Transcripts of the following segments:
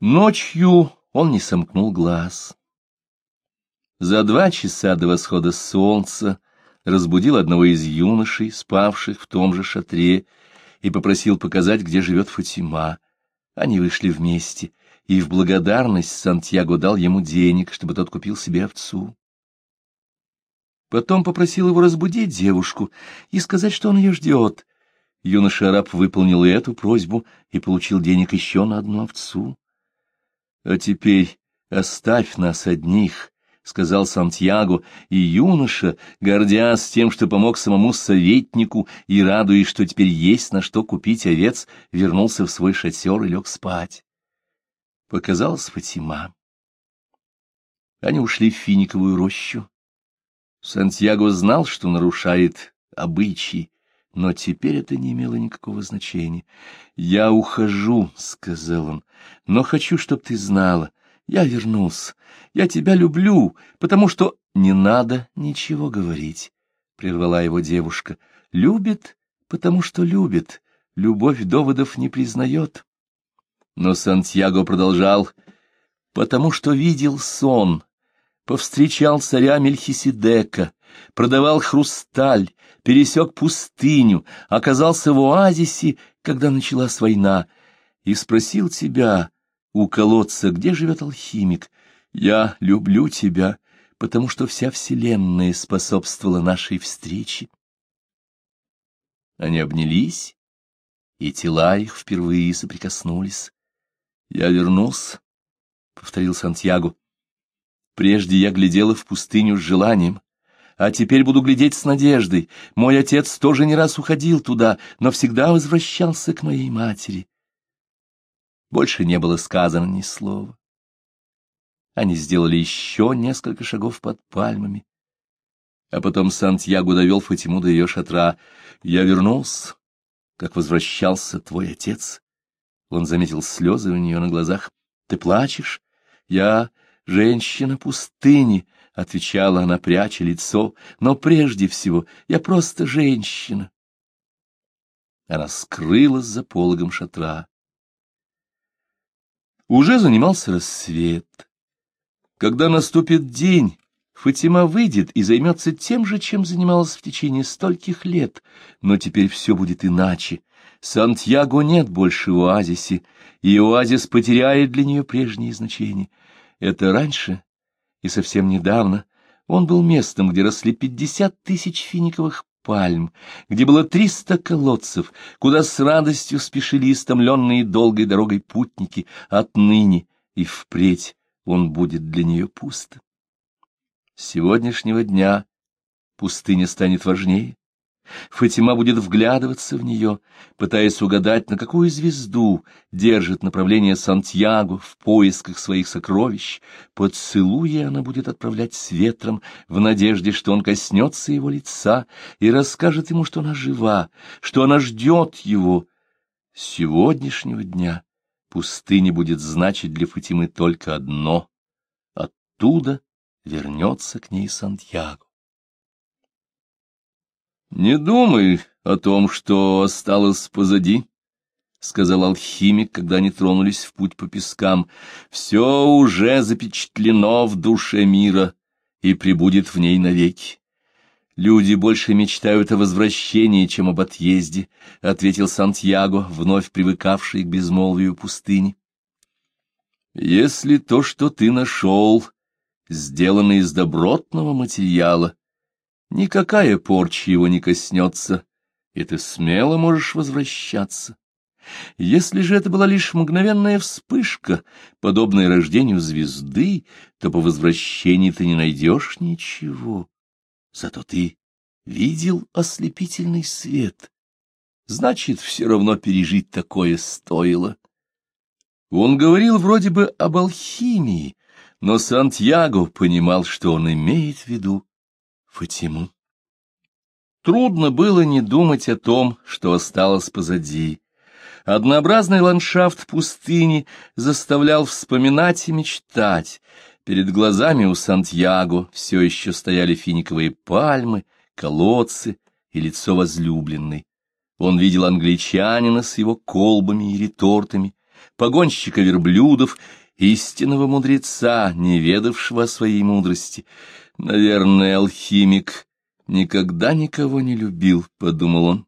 Ночью он не сомкнул глаз. За два часа до восхода солнца разбудил одного из юношей, спавших в том же шатре, и попросил показать, где живет Фатима. Они вышли вместе, и в благодарность Сантьяго дал ему денег, чтобы тот купил себе овцу. Потом попросил его разбудить девушку и сказать, что он ее ждет. Юноша-араб выполнил и эту просьбу и получил денег еще на одну овцу. — А теперь оставь нас одних, — сказал Сантьяго, и юноша, гордясь тем, что помог самому советнику и радуясь, что теперь есть на что купить овец, вернулся в свой шатер и лег спать. Показалась Фатима. Они ушли в финиковую рощу. Сантьяго знал, что нарушает обычаи, но теперь это не имело никакого значения. «Я ухожу», — сказал он, — «но хочу, чтобы ты знала. Я вернулся. Я тебя люблю, потому что...» «Не надо ничего говорить», — прервала его девушка. «Любит, потому что любит. Любовь доводов не признает». Но Сантьяго продолжал, «потому что видел сон, повстречал царя Мельхиседека, продавал хрусталь, пересек пустыню, оказался в оазисе, когда началась война, и спросил тебя у колодца, где живет алхимик. Я люблю тебя, потому что вся вселенная способствовала нашей встрече. Они обнялись, и тела их впервые соприкоснулись. Я вернулся, — повторил Сантьяго. Прежде я глядела в пустыню с желанием, а теперь буду глядеть с надеждой. Мой отец тоже не раз уходил туда, но всегда возвращался к моей матери. Больше не было сказано ни слова. Они сделали еще несколько шагов под пальмами. А потом Сантьяго довел Фатиму до ее шатра. Я вернулся, как возвращался твой отец. Он заметил слезы у нее на глазах. Ты плачешь? Я женщина пустыни, — отвечала она, пряча лицо, — но прежде всего я просто женщина. Она скрылась за пологом шатра. Уже занимался рассвет. Когда наступит день, Фатима выйдет и займется тем же, чем занималась в течение стольких лет, но теперь все будет иначе. Сантьяго нет больше в оазисе, и оазис потеряет для нее прежние значения. Это раньше и совсем недавно он был местом, где росли пятьдесят тысяч финиковых пальм, где было триста колодцев, куда с радостью спешили истомленные долгой дорогой путники, отныне и впредь он будет для нее пуст. С сегодняшнего дня пустыня станет важнее, Фатима будет вглядываться в нее, пытаясь угадать, на какую звезду держит направление Сантьяго в поисках своих сокровищ. Поцелуя она будет отправлять с ветром в надежде, что он коснется его лица и расскажет ему, что она жива, что она ждет его. С сегодняшнего дня пустыня будет значить для Фатимы только одно — оттуда вернется к ней Сантьяго. — Не думай о том, что осталось позади, — сказал алхимик, когда они тронулись в путь по пескам. — Все уже запечатлено в душе мира и прибудет в ней навеки. Люди больше мечтают о возвращении, чем об отъезде, — ответил Сантьяго, вновь привыкавший к безмолвию пустыни. — Если то, что ты нашел, сделано из добротного материала, Никакая порча его не коснется, и ты смело можешь возвращаться. Если же это была лишь мгновенная вспышка, подобная рождению звезды, то по возвращении ты не найдешь ничего. Зато ты видел ослепительный свет. Значит, все равно пережить такое стоило. Он говорил вроде бы об алхимии, но Сантьяго понимал, что он имеет в виду Фатиму. Трудно было не думать о том, что осталось позади. Однообразный ландшафт пустыни заставлял вспоминать и мечтать. Перед глазами у Сантьяго все еще стояли финиковые пальмы, колодцы и лицо возлюбленной. Он видел англичанина с его колбами и ретортами, погонщика верблюдов, истинного мудреца, не ведавшего о своей мудрости. Наверное, алхимик никогда никого не любил, — подумал он.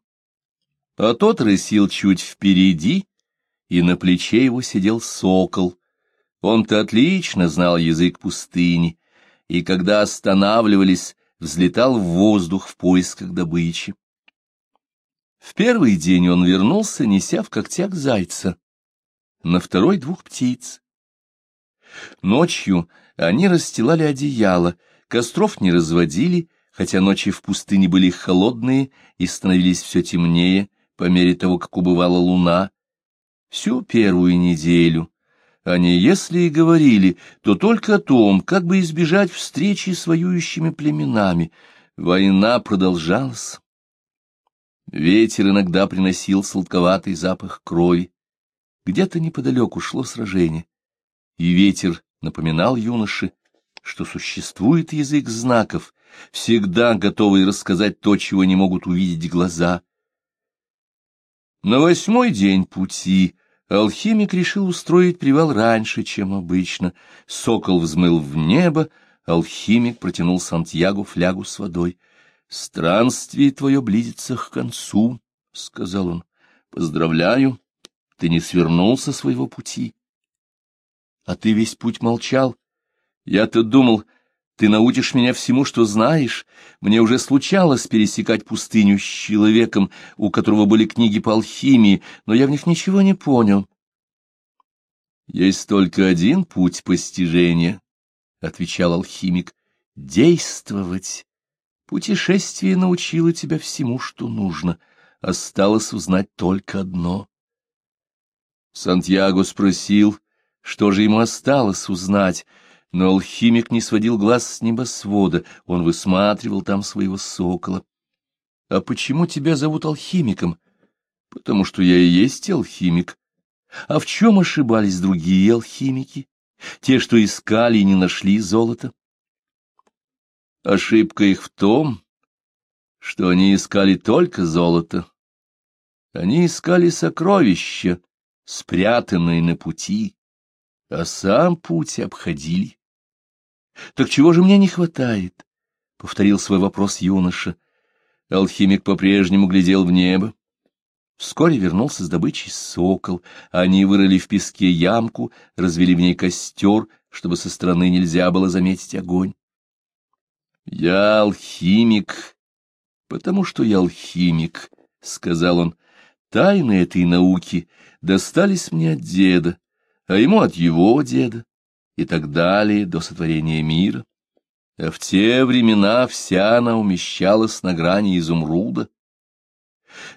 А тот рысил чуть впереди, и на плече его сидел сокол. Он-то отлично знал язык пустыни, и когда останавливались, взлетал в воздух в поисках добычи. В первый день он вернулся, неся в когтях зайца, на второй — двух птиц. Ночью они расстилали одеяло, костров не разводили, хотя ночи в пустыне были холодные и становились все темнее по мере того, как убывала луна. Всю первую неделю они, если и говорили, то только о том, как бы избежать встречи с воюющими племенами. Война продолжалась. Ветер иногда приносил сладковатый запах крови. Где-то неподалеку шло сражение, и ветер напоминал юноше, что существует язык знаков, всегда готовый рассказать то, чего не могут увидеть глаза. На восьмой день пути алхимик решил устроить привал раньше, чем обычно. Сокол взмыл в небо, алхимик протянул Сантьягу флягу с водой. «Странствие твое близится к концу», — сказал он. «Поздравляю, ты не свернул со своего пути». «А ты весь путь молчал. Я-то думал, ты научишь меня всему, что знаешь. Мне уже случалось пересекать пустыню с человеком, у которого были книги по алхимии, но я в них ничего не понял». «Есть только один путь постижения», — отвечал алхимик, — «действовать». Путешествие научило тебя всему, что нужно. Осталось узнать только одно. Сантьяго спросил, что же ему осталось узнать, но алхимик не сводил глаз с небосвода, он высматривал там своего сокола. — А почему тебя зовут алхимиком? — Потому что я и есть алхимик. А в чем ошибались другие алхимики? Те, что искали и не нашли золото? Ошибка их в том, что они искали только золото. Они искали сокровища, спрятанные на пути, а сам путь обходили. Так чего же мне не хватает? — повторил свой вопрос юноша. Алхимик по-прежнему глядел в небо. Вскоре вернулся с добычей сокол. Они вырыли в песке ямку, развели в ней костер, чтобы со стороны нельзя было заметить огонь. «Я алхимик, потому что я алхимик», — сказал он. «Тайны этой науки достались мне от деда, а ему от его деда, и так далее до сотворения мира. А в те времена вся она умещалась на грани изумруда.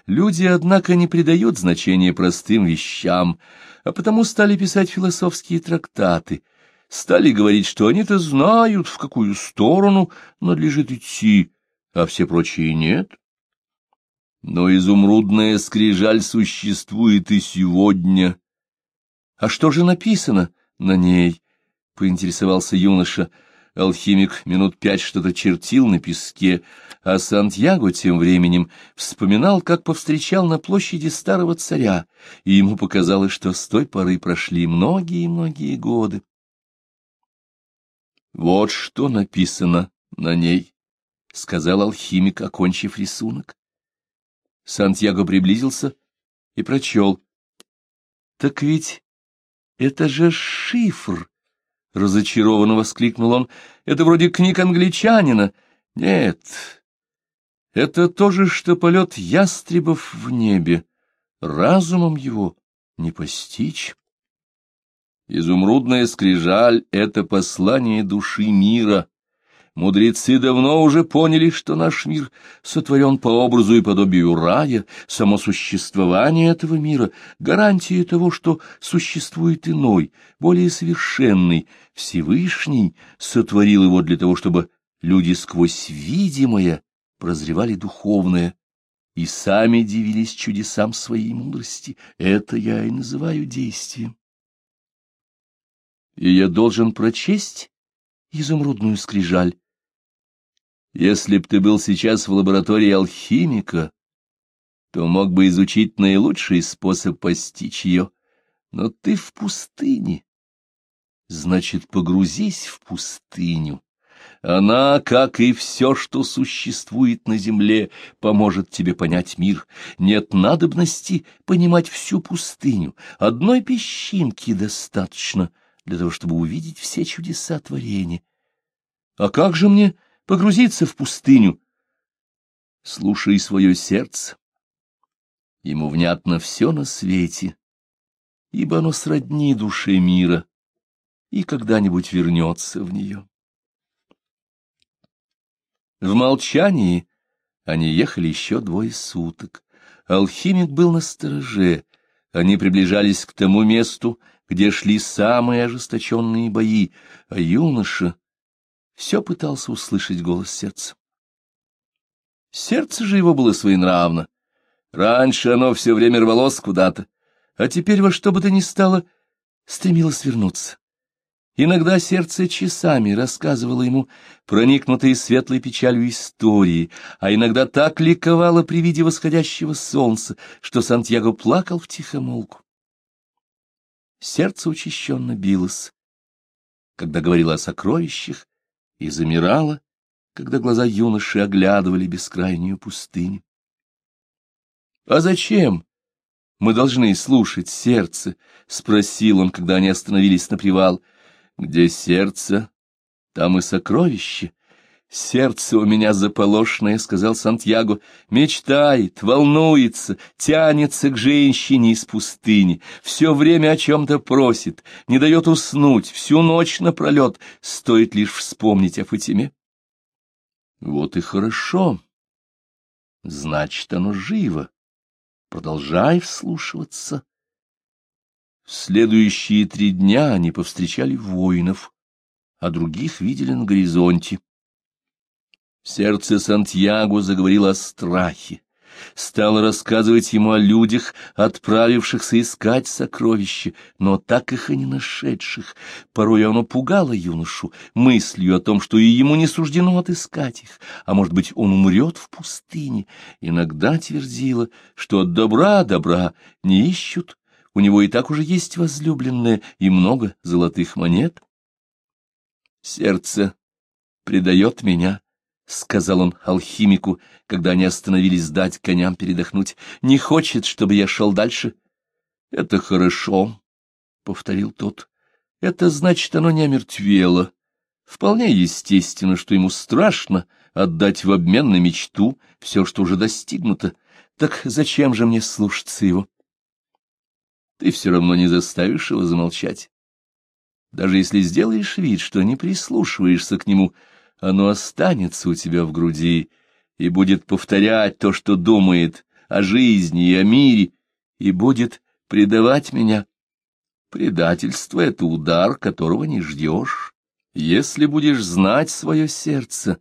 Люди, однако, не придают значения простым вещам, а потому стали писать философские трактаты — стали говорить, что они-то знают, в какую сторону надлежит идти, а все прочие нет. Но изумрудная скрижаль существует и сегодня. — А что же написано на ней? — поинтересовался юноша. Алхимик минут пять что-то чертил на песке, а Сантьяго тем временем вспоминал, как повстречал на площади старого царя, и ему показалось, что с той поры прошли многие-многие годы. Вот что написано на ней, — сказал алхимик, окончив рисунок. Сантьяго приблизился и прочел. — Так ведь это же шифр! — разочарованно воскликнул он. — Это вроде книг англичанина. Нет, это то же, что полет ястребов в небе. Разумом его не постичь. Изумрудная скрижаль — это послание души мира. Мудрецы давно уже поняли, что наш мир сотворен по образу и подобию рая, само существование этого мира — гарантия того, что существует иной, более совершенный, Всевышний сотворил его для того, чтобы люди сквозь видимое прозревали духовное и сами дивились чудесам своей мудрости. Это я и называю действием и я должен прочесть изумрудную скрижаль. Если б ты был сейчас в лаборатории алхимика, то мог бы изучить наилучший способ постичь ее. Но ты в пустыне. Значит, погрузись в пустыню. Она, как и все, что существует на земле, поможет тебе понять мир. Нет надобности понимать всю пустыню. Одной песчинки достаточно для того, чтобы увидеть все чудеса творения. А как же мне погрузиться в пустыню? Слушай свое сердце. Ему внятно все на свете, ибо оно сродни душе мира и когда-нибудь вернется в нее. В молчании они ехали еще двое суток. Алхимик был на стороже. Они приближались к тому месту, где шли самые ожесточенные бои, а юноша все пытался услышать голос сердца. Сердце же его было своенравно. Раньше оно все время рвалось куда-то, а теперь во что бы то ни стало стремилось вернуться. Иногда сердце часами рассказывало ему проникнутые светлой печалью истории, а иногда так ликовало при виде восходящего солнца, что Сантьяго плакал в тихомолку. Сердце учащенно билось, когда говорило о сокровищах, и замирало, когда глаза юноши оглядывали бескрайнюю пустыню. — А зачем мы должны слушать сердце? — спросил он, когда они остановились на привал. — где сердце, там и сокровище. Сердце у меня заполошное, — сказал Сантьяго, — мечтает, волнуется, тянется к женщине из пустыни, все время о чем-то просит, не дает уснуть, всю ночь напролет, стоит лишь вспомнить о Фатиме. Вот и хорошо. Значит, оно живо. Продолжай вслушиваться. В следующие три дня они повстречали воинов, а других видели на горизонте. Сердце Сантьяго заговорило о страхе, стало рассказывать ему о людях, отправившихся искать сокровища, но так их и не нашедших. Порой оно пугало юношу мыслью о том, что и ему не суждено отыскать их, а, может быть, он умрет в пустыне. Иногда твердило, что от добра добра не ищут, у него и так уже есть возлюбленная и много золотых монет. Сердце предает меня, — сказал он алхимику, когда они остановились дать коням передохнуть. — Не хочет, чтобы я шел дальше. — Это хорошо, — повторил тот. — Это значит, оно не омертвело. Вполне естественно, что ему страшно отдать в обмен на мечту все, что уже достигнуто. Так зачем же мне слушаться его? ты все равно не заставишь его замолчать. Даже если сделаешь вид, что не прислушиваешься к нему, оно останется у тебя в груди и будет повторять то, что думает о жизни и о мире, и будет предавать меня. Предательство — это удар, которого не ждешь. Если будешь знать свое сердце,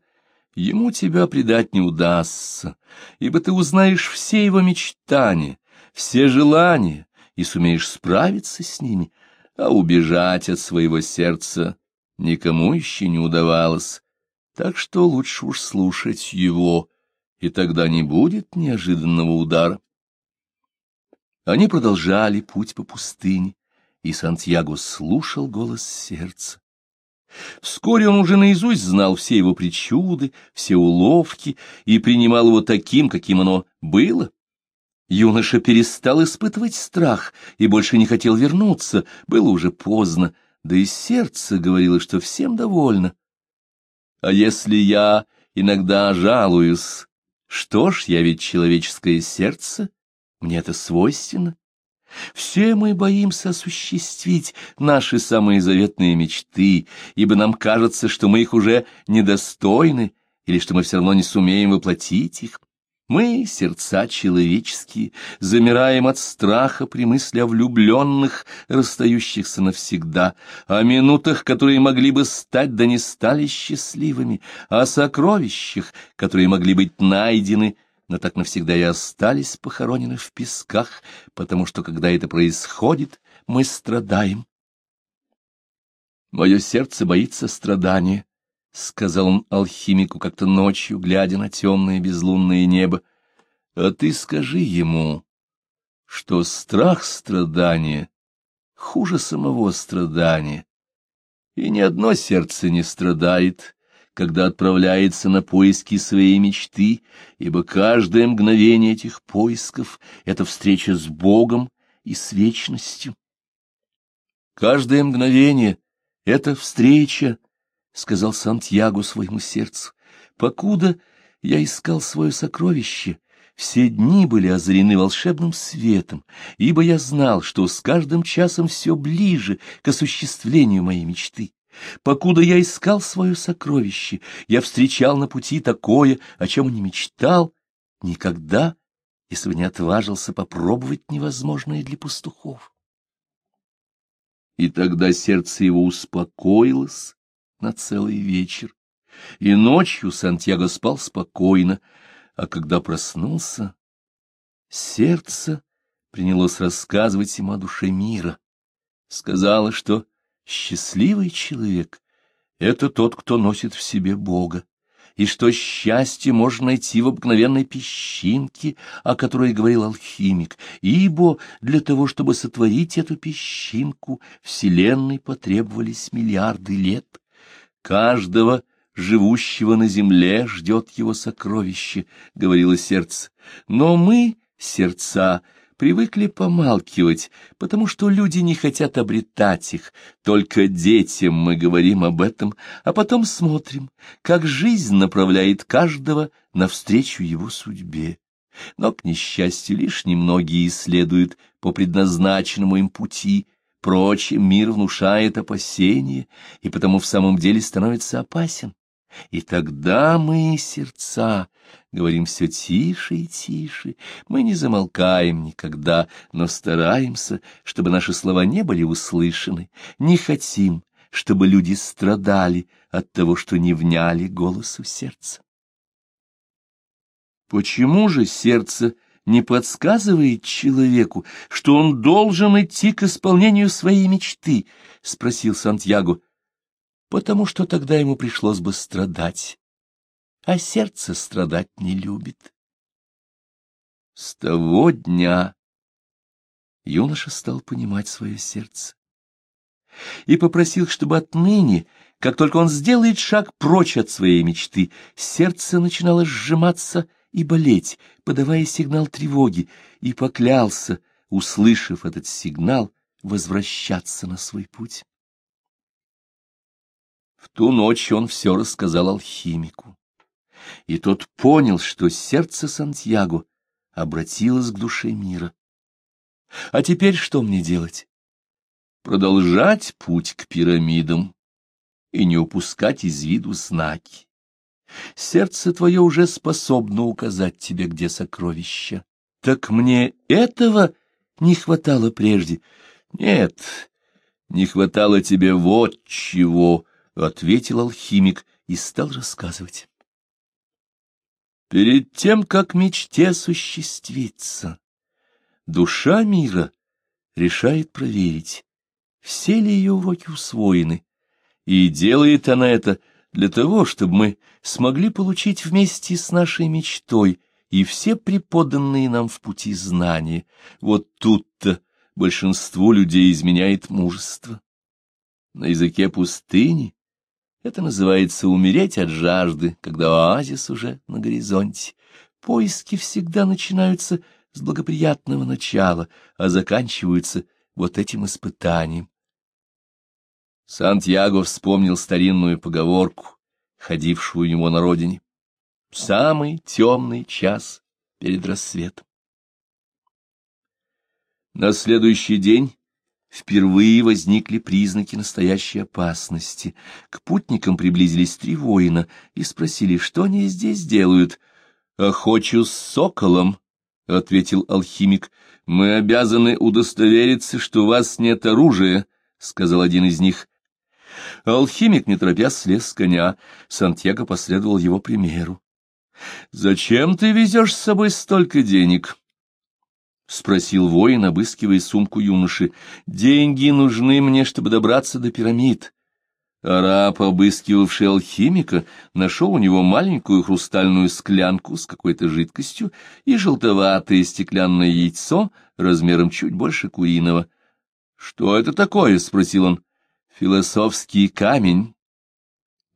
ему тебя предать не удастся, ибо ты узнаешь все его мечтания, все желания, и сумеешь справиться с ними, а убежать от своего сердца никому еще не удавалось, так что лучше уж слушать его, и тогда не будет неожиданного удара. Они продолжали путь по пустыне, и Сантьяго слушал голос сердца. Вскоре он уже наизусть знал все его причуды, все уловки и принимал его таким, каким оно было. Юноша перестал испытывать страх и больше не хотел вернуться, было уже поздно, да и сердце говорило, что всем довольно. А если я иногда жалуюсь, что ж, я ведь человеческое сердце, мне это свойственно. Все мы боимся осуществить наши самые заветные мечты, ибо нам кажется, что мы их уже недостойны, или что мы все равно не сумеем воплотить их. Мы, сердца человеческие, замираем от страха при мысли о влюбленных, расстающихся навсегда, о минутах, которые могли бы стать, да не стали счастливыми, о сокровищах, которые могли быть найдены, но так навсегда и остались похоронены в песках, потому что, когда это происходит, мы страдаем. Мое сердце боится страдания, — сказал он алхимику как-то ночью, глядя на темное безлунное небо, — а ты скажи ему, что страх страдания хуже самого страдания. И ни одно сердце не страдает, когда отправляется на поиски своей мечты, ибо каждое мгновение этих поисков — это встреча с Богом и с вечностью. Каждое мгновение — это встреча, — сказал Сантьяго своему сердцу, — покуда я искал свое сокровище, все дни были озарены волшебным светом, ибо я знал, что с каждым часом все ближе к осуществлению моей мечты. Покуда я искал свое сокровище, я встречал на пути такое, о чем не мечтал никогда, если бы не отважился попробовать невозможное для пастухов. И тогда сердце его успокоилось на целый вечер, и ночью Сантьяго спал спокойно, а когда проснулся, сердце принялось рассказывать ему о душе мира. Сказала, что счастливый человек — это тот, кто носит в себе Бога, и что счастье можно найти в обыкновенной песчинке, о которой говорил алхимик, ибо для того, чтобы сотворить эту песчинку, Вселенной потребовались миллиарды лет. Каждого живущего на земле ждет его сокровище, — говорило сердце. Но мы, сердца, привыкли помалкивать, потому что люди не хотят обретать их. Только детям мы говорим об этом, а потом смотрим, как жизнь направляет каждого навстречу его судьбе. Но, к несчастью, лишь немногие исследуют по предназначенному им пути, Прочим, мир внушает опасения, и потому в самом деле становится опасен. И тогда мы, сердца, говорим все тише и тише, мы не замолкаем никогда, но стараемся, чтобы наши слова не были услышаны, не хотим, чтобы люди страдали от того, что не вняли голосу сердца. Почему же сердце не подсказывает человеку, что он должен идти к исполнению своей мечты? — спросил Сантьяго потому что тогда ему пришлось бы страдать, а сердце страдать не любит. С того дня юноша стал понимать свое сердце и попросил, чтобы отныне, как только он сделает шаг прочь от своей мечты, сердце начинало сжиматься и болеть, подавая сигнал тревоги, и поклялся, услышав этот сигнал, возвращаться на свой путь. В ту ночь он все рассказал алхимику. И тот понял, что сердце Сантьяго обратилось к душе мира. А теперь что мне делать? Продолжать путь к пирамидам и не упускать из виду знаки. Сердце твое уже способно указать тебе, где сокровища. Так мне этого не хватало прежде. Нет, не хватало тебе вот чего —— ответил алхимик и стал рассказывать. Перед тем, как мечте осуществиться, душа мира решает проверить, все ли ее уроки усвоены, и делает она это для того, чтобы мы смогли получить вместе с нашей мечтой и все преподанные нам в пути знания. Вот тут-то большинству людей изменяет мужество. На языке пустыни это называется умереть от жажды, когда оазис уже на горизонте. Поиски всегда начинаются с благоприятного начала, а заканчиваются вот этим испытанием. Сантьяго вспомнил старинную поговорку, ходившую у него на родине. Самый темный час перед рассветом. На следующий день Впервые возникли признаки настоящей опасности. К путникам приблизились три воина и спросили, что они здесь делают. — Охочу с соколом, — ответил алхимик. — Мы обязаны удостовериться, что у вас нет оружия, — сказал один из них. Алхимик, не торопясь, слез с коня. Сантьяго последовал его примеру. — Зачем ты везешь с собой столько денег? —— спросил воин, обыскивая сумку юноши. — Деньги нужны мне, чтобы добраться до пирамид. Араб, обыскивавший алхимика, нашел у него маленькую хрустальную склянку с какой-то жидкостью и желтоватое стеклянное яйцо размером чуть больше куриного. — Что это такое? — спросил он. — Философский камень.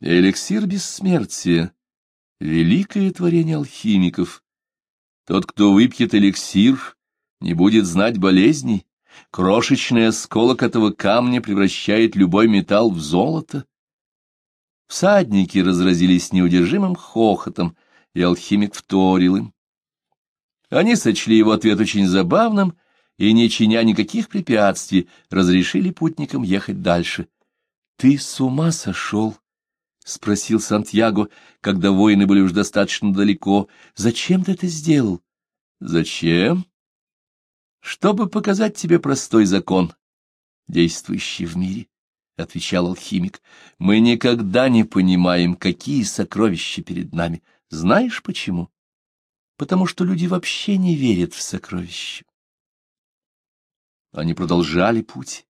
Эликсир бессмертия. Великое творение алхимиков. Тот, кто выпьет эликсир, не будет знать болезней. Крошечный осколок этого камня превращает любой металл в золото. Всадники разразились неудержимым хохотом, и алхимик вторил им. Они сочли его ответ очень забавным и, не чиня никаких препятствий, разрешили путникам ехать дальше. — Ты с ума сошел? — спросил Сантьяго, когда воины были уж достаточно далеко. — Зачем ты это сделал? — Зачем? — Чтобы показать тебе простой закон, действующий в мире, — отвечал алхимик. — Мы никогда не понимаем, какие сокровища перед нами. Знаешь почему? Потому что люди вообще не верят в сокровища. Они продолжали путь.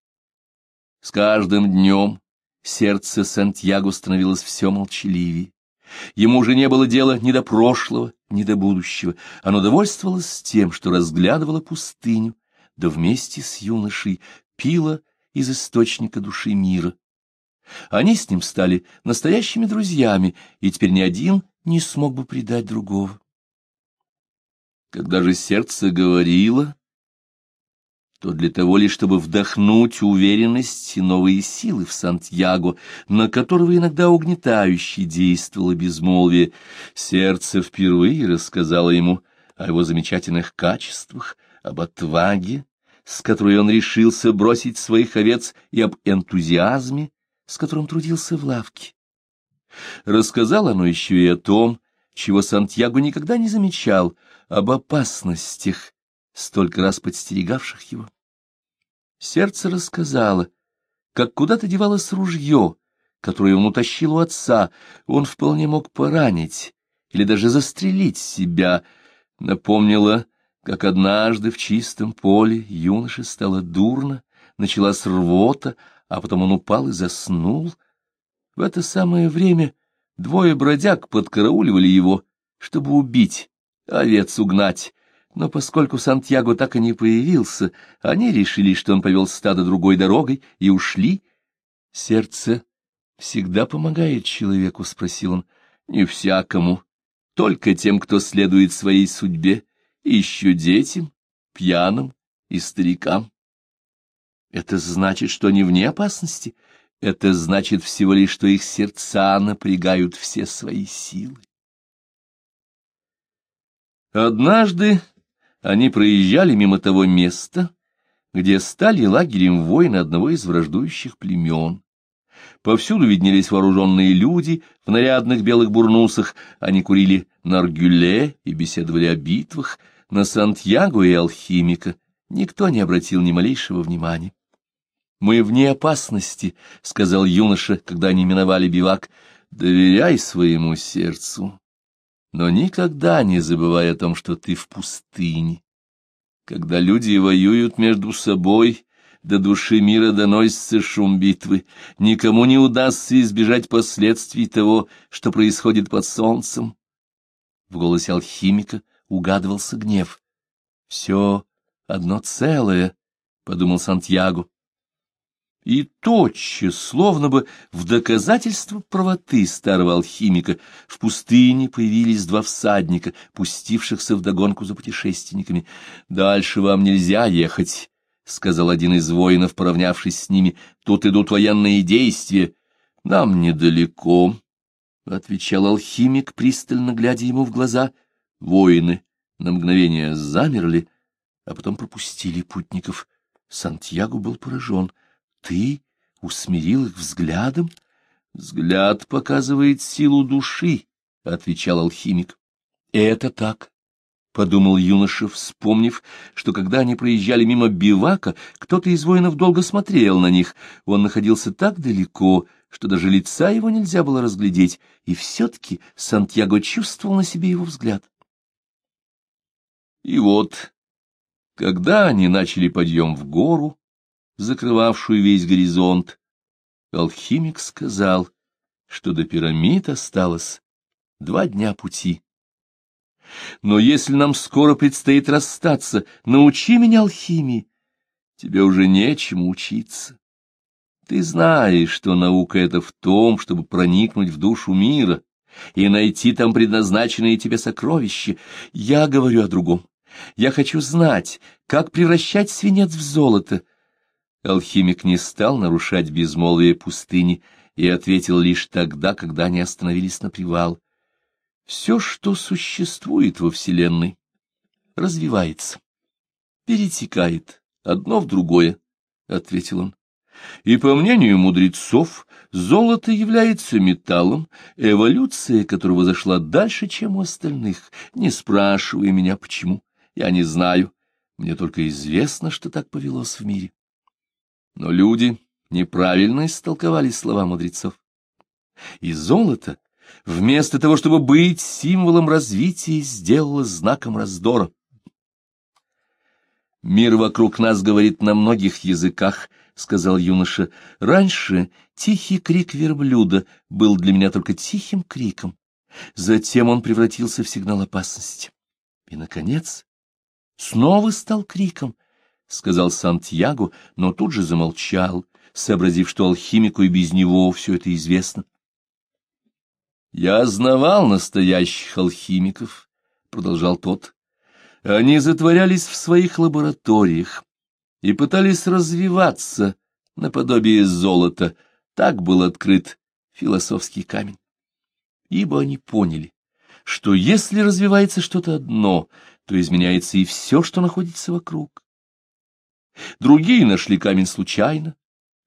С каждым днем сердце Сантьяго становилось все молчаливее. Ему уже не было дела ни до прошлого, ни до будущего. Оно довольствовалось тем, что разглядывало пустыню, да вместе с юношей пило из источника души мира. Они с ним стали настоящими друзьями, и теперь ни один не смог бы предать другого. Когда же сердце говорило, то для того лишь, чтобы вдохнуть уверенность и новые силы в Сантьяго, на которого иногда угнетающе действовало безмолвие, сердце впервые рассказало ему о его замечательных качествах, об отваге, с которой он решился бросить своих овец, и об энтузиазме, с которым трудился в лавке. Рассказал оно еще и о том, чего Сантьяго никогда не замечал, об опасностях, столько раз подстерегавших его. Сердце рассказало, как куда-то девалось ружье, которое он утащил у отца, он вполне мог поранить или даже застрелить себя, напомнило, как однажды в чистом поле юноше стало дурно, началась рвота, а потом он упал и заснул. В это самое время двое бродяг подкарауливали его, чтобы убить, овец угнать, но поскольку Сантьяго так и не появился, они решили, что он повел стадо другой дорогой, и ушли. — Сердце всегда помогает человеку? — спросил он. — Не всякому, только тем, кто следует своей судьбе, еще детям, пьяным и старикам. Это значит, что они вне опасности. Это значит всего лишь, что их сердца напрягают все свои силы. Однажды они проезжали мимо того места, где стали лагерем воины одного из враждующих племен. Повсюду виднелись вооруженные люди в нарядных белых бурнусах, они курили наргюле и беседовали о битвах, на Сантьяго и алхимика никто не обратил ни малейшего внимания. «Мы вне опасности», — сказал юноша, когда они миновали бивак, — «доверяй своему сердцу» но никогда не забывай о том, что ты в пустыне. Когда люди воюют между собой, до души мира доносится шум битвы, никому не удастся избежать последствий того, что происходит под солнцем. В голосе алхимика угадывался гнев. — Все одно целое, — подумал Сантьяго. И тотчас, словно бы в доказательство правоты старого алхимика, в пустыне появились два всадника, пустившихся вдогонку за путешественниками. «Дальше вам нельзя ехать», — сказал один из воинов, поравнявшись с ними. «Тут идут военные действия. Нам недалеко», — отвечал алхимик, пристально глядя ему в глаза. Воины на мгновение замерли, а потом пропустили путников. Сантьяго был поражен — ты усмирил их взглядом? Взгляд показывает силу души, — отвечал алхимик. Это так, — подумал юноша, вспомнив, что когда они проезжали мимо бивака, кто-то из воинов долго смотрел на них. Он находился так далеко, что даже лица его нельзя было разглядеть, и все-таки Сантьяго чувствовал на себе его взгляд. И вот, когда они начали подъем в гору, закрывавшую весь горизонт, алхимик сказал, что до пирамид осталось два дня пути. Но если нам скоро предстоит расстаться, научи меня алхимии. тебе уже нечему учиться. Ты знаешь, что наука — это в том, чтобы проникнуть в душу мира и найти там предназначенные тебе сокровища. Я говорю о другом. Я хочу знать, как превращать свинец в золото. Алхимик не стал нарушать безмолвие пустыни и ответил лишь тогда, когда они остановились на привал. Все, что существует во Вселенной, развивается, перетекает одно в другое, — ответил он. И, по мнению мудрецов, золото является металлом, эволюция которого зашла дальше, чем у остальных. Не спрашивай меня, почему. Я не знаю. Мне только известно, что так повелось в мире. Но люди неправильно истолковали слова мудрецов. И золото, вместо того, чтобы быть символом развития, сделало знаком раздора. Мир вокруг нас говорит на многих языках, — сказал юноша. — Раньше тихий крик верблюда был для меня только тихим криком. Затем он превратился в сигнал опасности. И, наконец, снова стал криком, — сказал Сантьяго, но тут же замолчал, сообразив, что алхимику и без него все это известно. — Я знавал настоящих алхимиков, — продолжал тот. Они затворялись в своих лабораториях и пытались развиваться наподобие золота. Так был открыт философский камень. Ибо они поняли, что если развивается что-то одно, то изменяется и все, что находится вокруг. Другие нашли камень случайно.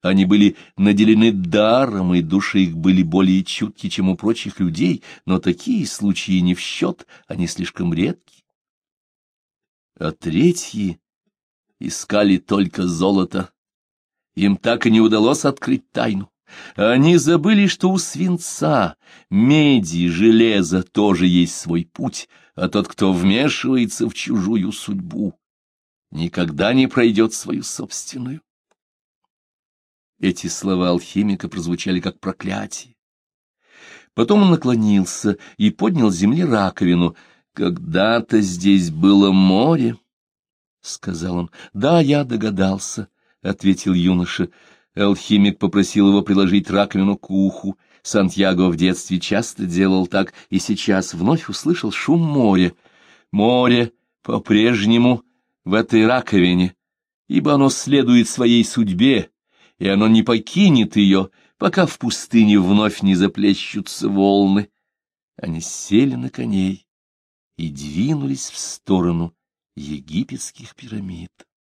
Они были наделены даром, и души их были более чутки, чем у прочих людей, но такие случаи не в счет, они слишком редки а третьи искали только золото. Им так и не удалось открыть тайну. Они забыли, что у свинца, меди, железа тоже есть свой путь, а тот, кто вмешивается в чужую судьбу, никогда не пройдет свою собственную. Эти слова алхимика прозвучали как проклятие. Потом он наклонился и поднял с земли раковину — когда-то здесь было море, — сказал он. — Да, я догадался, — ответил юноша. Алхимик попросил его приложить раковину к уху. Сантьяго в детстве часто делал так, и сейчас вновь услышал шум моря. Море по-прежнему в этой раковине, ибо оно следует своей судьбе, и оно не покинет ее, пока в пустыне вновь не заплещутся волны. Они сели на коней и двинулись в сторону египетских пирамид.